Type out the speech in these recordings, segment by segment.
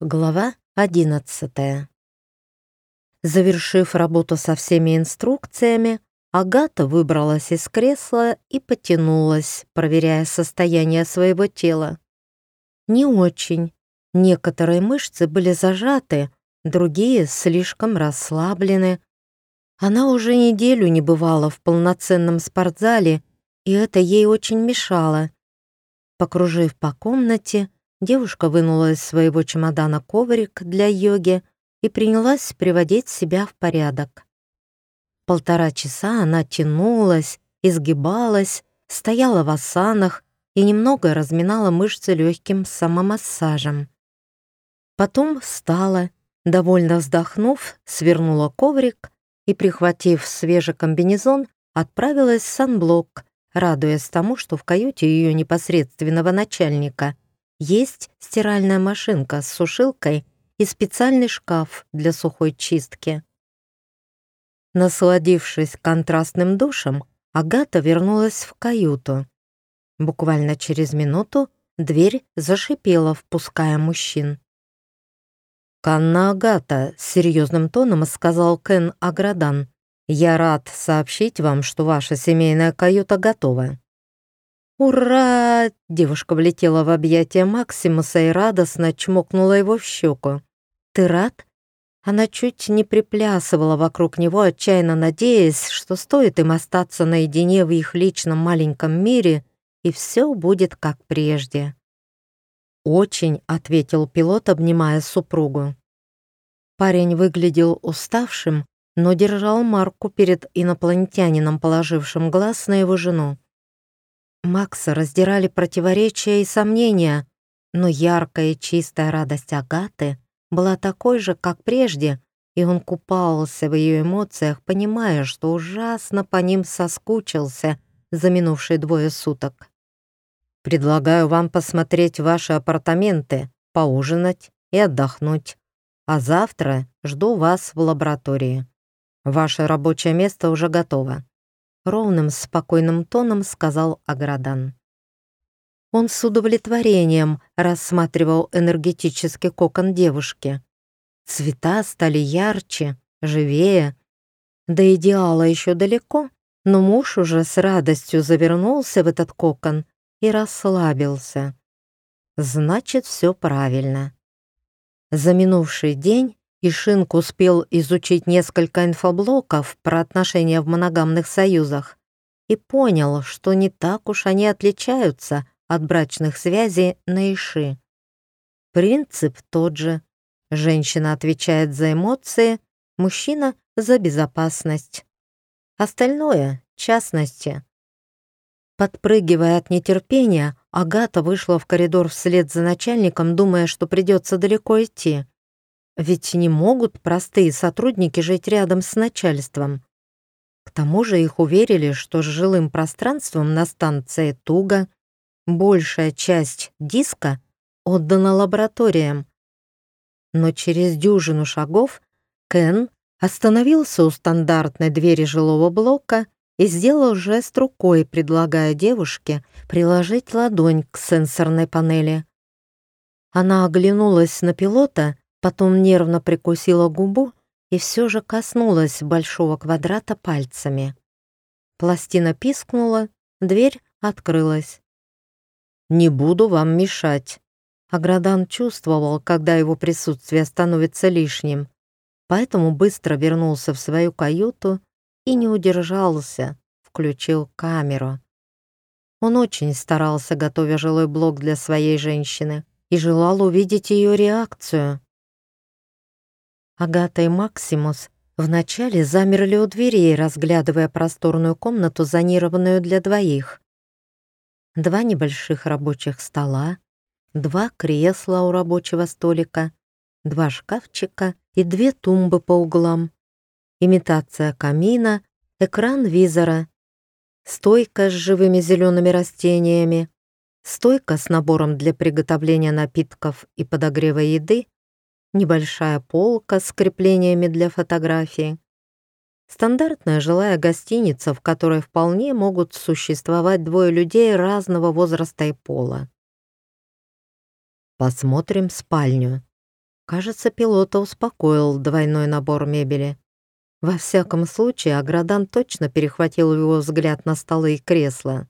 Глава одиннадцатая. Завершив работу со всеми инструкциями, Агата выбралась из кресла и потянулась, проверяя состояние своего тела. Не очень. Некоторые мышцы были зажаты, другие слишком расслаблены. Она уже неделю не бывала в полноценном спортзале, и это ей очень мешало. Покружив по комнате, Девушка вынула из своего чемодана коврик для йоги и принялась приводить себя в порядок. Полтора часа она тянулась, изгибалась, стояла в осанах и немного разминала мышцы легким самомассажем. Потом встала, довольно вздохнув, свернула коврик и, прихватив свежий комбинезон, отправилась в санблок, радуясь тому, что в каюте ее непосредственного начальника — есть стиральная машинка с сушилкой и специальный шкаф для сухой чистки. Насладившись контрастным душем, Агата вернулась в каюту. Буквально через минуту дверь зашипела, впуская мужчин. «Канна Агата», — серьезным тоном сказал Кен Аградан, «я рад сообщить вам, что ваша семейная каюта готова. «Ура!» — девушка влетела в объятия Максимуса и радостно чмокнула его в щеку. «Ты рад?» Она чуть не приплясывала вокруг него, отчаянно надеясь, что стоит им остаться наедине в их личном маленьком мире, и все будет как прежде. «Очень», — ответил пилот, обнимая супругу. Парень выглядел уставшим, но держал марку перед инопланетянином, положившим глаз на его жену. Макса раздирали противоречия и сомнения, но яркая и чистая радость Агаты была такой же, как прежде, и он купался в ее эмоциях, понимая, что ужасно по ним соскучился за минувшие двое суток. «Предлагаю вам посмотреть ваши апартаменты, поужинать и отдохнуть, а завтра жду вас в лаборатории. Ваше рабочее место уже готово ровным, спокойным тоном сказал Аградан. Он с удовлетворением рассматривал энергетический кокон девушки. Цвета стали ярче, живее. До идеала еще далеко, но муж уже с радостью завернулся в этот кокон и расслабился. Значит, все правильно. За минувший день Ишинг успел изучить несколько инфоблоков про отношения в моногамных союзах и понял, что не так уж они отличаются от брачных связей на Иши. Принцип тот же. Женщина отвечает за эмоции, мужчина — за безопасность. Остальное — частности. Подпрыгивая от нетерпения, Агата вышла в коридор вслед за начальником, думая, что придется далеко идти. Ведь не могут простые сотрудники жить рядом с начальством. К тому же их уверили, что с жилым пространством на станции туго, большая часть диска отдана лабораториям. Но через дюжину шагов Кен остановился у стандартной двери жилого блока и сделал жест рукой, предлагая девушке приложить ладонь к сенсорной панели. Она оглянулась на пилота Потом нервно прикусила губу и все же коснулась большого квадрата пальцами. Пластина пискнула, дверь открылась. «Не буду вам мешать». Аградан чувствовал, когда его присутствие становится лишним, поэтому быстро вернулся в свою каюту и не удержался, включил камеру. Он очень старался, готовя жилой блок для своей женщины, и желал увидеть ее реакцию. Агата и Максимус вначале замерли у дверей, разглядывая просторную комнату, зонированную для двоих. Два небольших рабочих стола, два кресла у рабочего столика, два шкафчика и две тумбы по углам, имитация камина, экран визора, стойка с живыми зелеными растениями, стойка с набором для приготовления напитков и подогрева еды небольшая полка с креплениями для фотографий. Стандартная жилая гостиница, в которой вполне могут существовать двое людей разного возраста и пола. «Посмотрим спальню». Кажется, пилота успокоил двойной набор мебели. Во всяком случае, Аградан точно перехватил его взгляд на столы и кресла.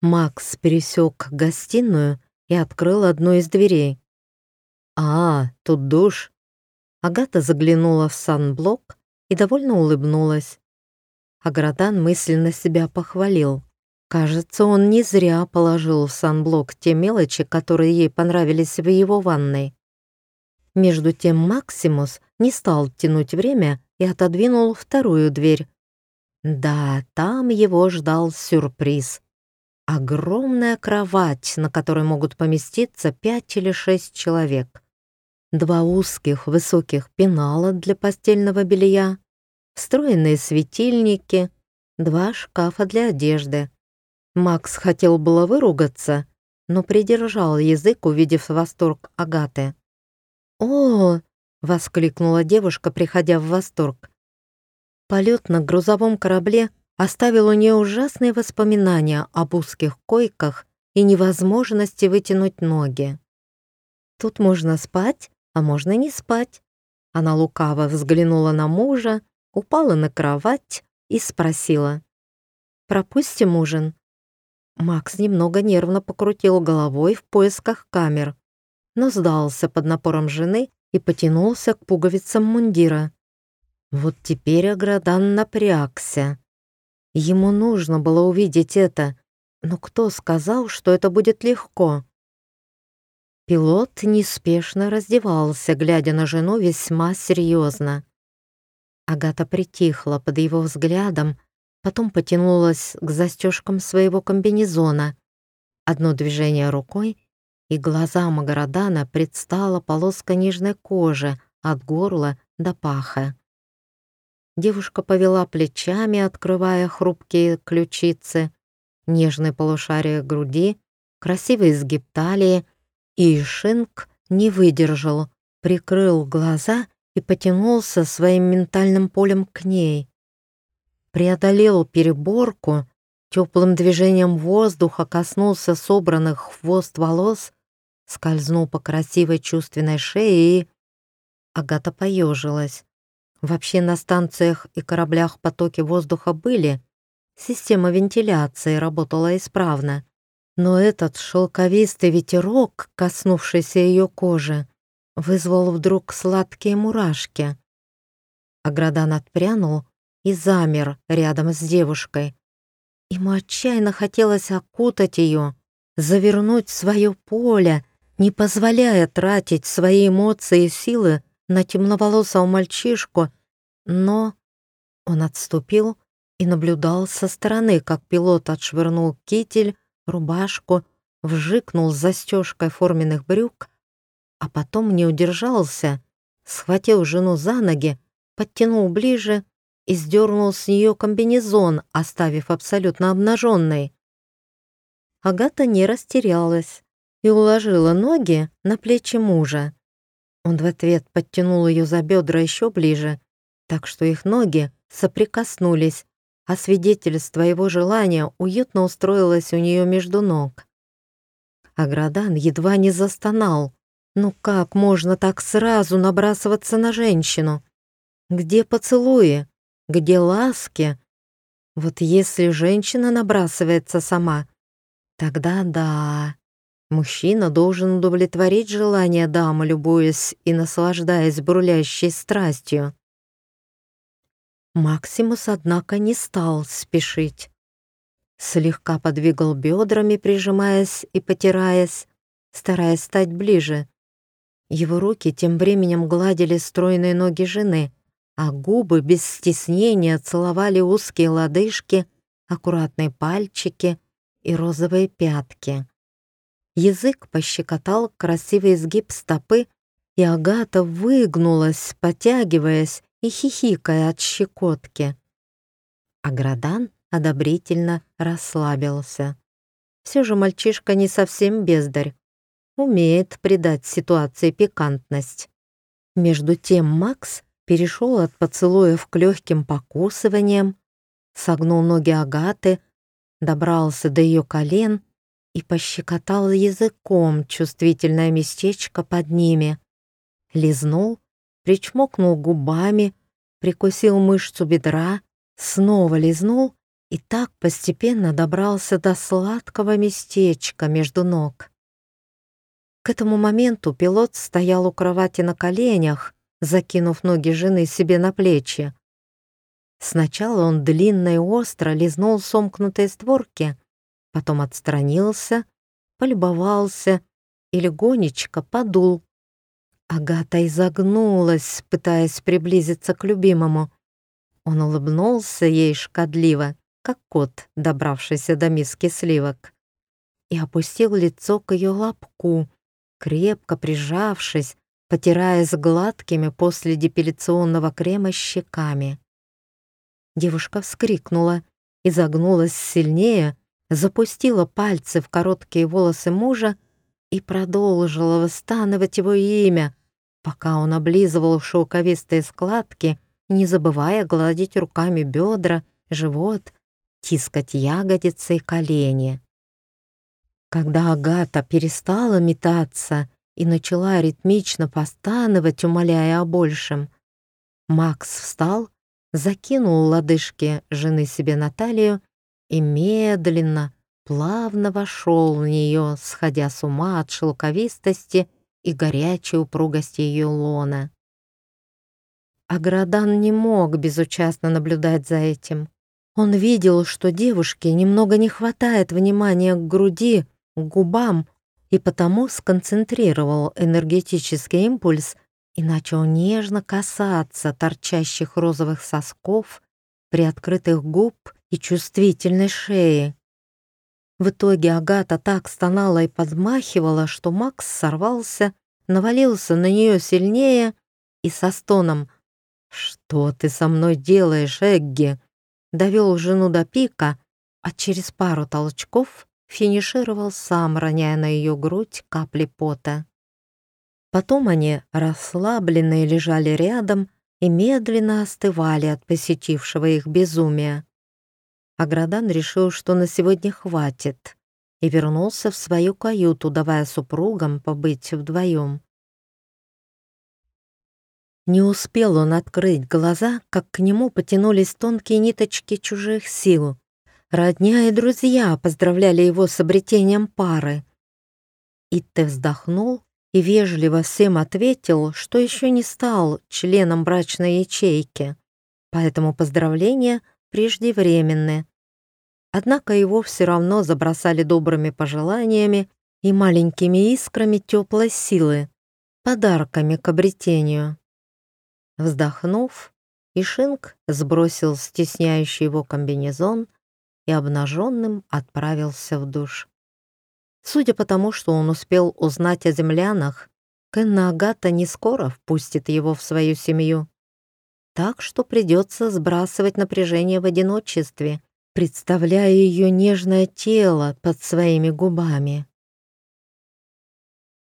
Макс пересек гостиную и открыл одну из дверей. «А, тут душ». Агата заглянула в санблок и довольно улыбнулась. Аградан мысленно себя похвалил. Кажется, он не зря положил в санблок те мелочи, которые ей понравились в его ванной. Между тем Максимус не стал тянуть время и отодвинул вторую дверь. Да, там его ждал сюрприз. Огромная кровать, на которой могут поместиться пять или шесть человек. Два узких высоких пенала для постельного белья, встроенные светильники, два шкафа для одежды. Макс хотел было выругаться, но придержал язык, увидев восторг Агаты. «О!» — воскликнула девушка, приходя в восторг. Полет на грузовом корабле оставил у нее ужасные воспоминания об узких койках и невозможности вытянуть ноги. «Тут можно спать, а можно не спать». Она лукаво взглянула на мужа, упала на кровать и спросила. «Пропустим ужин?» Макс немного нервно покрутил головой в поисках камер но сдался под напором жены и потянулся к пуговицам мундира. Вот теперь Аградан напрягся. Ему нужно было увидеть это, но кто сказал, что это будет легко? Пилот неспешно раздевался, глядя на жену весьма серьезно. Агата притихла под его взглядом, потом потянулась к застежкам своего комбинезона. Одно движение рукой, и глазам Магарадана предстала полоска нежной кожи от горла до паха. Девушка повела плечами, открывая хрупкие ключицы, нежные полушария груди, красивый изгиб талии, и Шинк не выдержал, прикрыл глаза и потянулся своим ментальным полем к ней. Преодолел переборку, теплым движением воздуха коснулся собранных хвост волос скользнул по красивой чувственной шее и... Агата поежилась. Вообще на станциях и кораблях потоки воздуха были, система вентиляции работала исправно, но этот шелковистый ветерок, коснувшийся ее кожи, вызвал вдруг сладкие мурашки. Аградан отпрянул и замер рядом с девушкой. Ему отчаянно хотелось окутать ее, завернуть свое поле, не позволяя тратить свои эмоции и силы на темноволосого мальчишку, но он отступил и наблюдал со стороны, как пилот отшвырнул китель, рубашку, вжикнул застежкой форменных брюк, а потом не удержался, схватил жену за ноги, подтянул ближе и сдернул с нее комбинезон, оставив абсолютно обнаженной. Агата не растерялась и уложила ноги на плечи мужа. Он в ответ подтянул ее за бедра еще ближе, так что их ноги соприкоснулись, а свидетельство его желания уютно устроилось у нее между ног. Аградан едва не застонал. Ну как можно так сразу набрасываться на женщину? Где поцелуи? Где ласки? Вот если женщина набрасывается сама, тогда да. Мужчина должен удовлетворить желание дамы, любуясь и наслаждаясь бурлящей страстью. Максимус, однако, не стал спешить. Слегка подвигал бедрами, прижимаясь и потираясь, стараясь стать ближе. Его руки тем временем гладили стройные ноги жены, а губы без стеснения целовали узкие лодыжки, аккуратные пальчики и розовые пятки. Язык пощекотал красивый изгиб стопы, и Агата выгнулась, потягиваясь и хихикая от щекотки. Аградан одобрительно расслабился. Все же мальчишка не совсем бездарь. Умеет придать ситуации пикантность. Между тем Макс перешел от поцелуев к легким покусываниям, согнул ноги Агаты, добрался до ее колен и пощекотал языком чувствительное местечко под ними. лизнул, причмокнул губами, прикусил мышцу бедра, снова лизнул и так постепенно добрался до сладкого местечка между ног. К этому моменту пилот стоял у кровати на коленях, закинув ноги жены себе на плечи. Сначала он длинно и остро лизнул сомкнутые створки, потом отстранился, полюбовался и легонечко подул. Агата изогнулась, пытаясь приблизиться к любимому. Он улыбнулся ей шкодливо, как кот, добравшийся до миски сливок, и опустил лицо к ее лобку, крепко прижавшись, потираясь гладкими после депиляционного крема щеками. Девушка вскрикнула, изогнулась сильнее, запустила пальцы в короткие волосы мужа и продолжила восстанавливать его имя, пока он облизывал шелковистые складки, не забывая гладить руками бедра, живот, тискать ягодицы и колени. Когда Агата перестала метаться и начала ритмично постановать, умоляя о большем, Макс встал, закинул лодыжки жены себе на талию и медленно, плавно вошел в нее, сходя с ума от шелковистости и горячей упругости ее лона. Аградан не мог безучастно наблюдать за этим. Он видел, что девушке немного не хватает внимания к груди, к губам, и потому сконцентрировал энергетический импульс и начал нежно касаться торчащих розовых сосков, приоткрытых губ и чувствительной шеи. В итоге Агата так стонала и подмахивала, что Макс сорвался, навалился на нее сильнее и со стоном «Что ты со мной делаешь, Эгги?» довел жену до пика, а через пару толчков финишировал сам, роняя на ее грудь капли пота. Потом они, расслабленные, лежали рядом и медленно остывали от посетившего их безумия. Аградан решил, что на сегодня хватит, и вернулся в свою каюту, давая супругам побыть вдвоем. Не успел он открыть глаза, как к нему потянулись тонкие ниточки чужих сил. Родня и друзья поздравляли его с обретением пары. Итте вздохнул и вежливо всем ответил, что еще не стал членом брачной ячейки, поэтому поздравления преждевременны. Однако его все равно забросали добрыми пожеланиями и маленькими искрами теплой силы, подарками к обретению. Вздохнув, Ишинг сбросил стесняющий его комбинезон и обнаженным отправился в душ. Судя по тому, что он успел узнать о землянах, Кенна Агата не скоро впустит его в свою семью. Так что придется сбрасывать напряжение в одиночестве, представляя ее нежное тело под своими губами.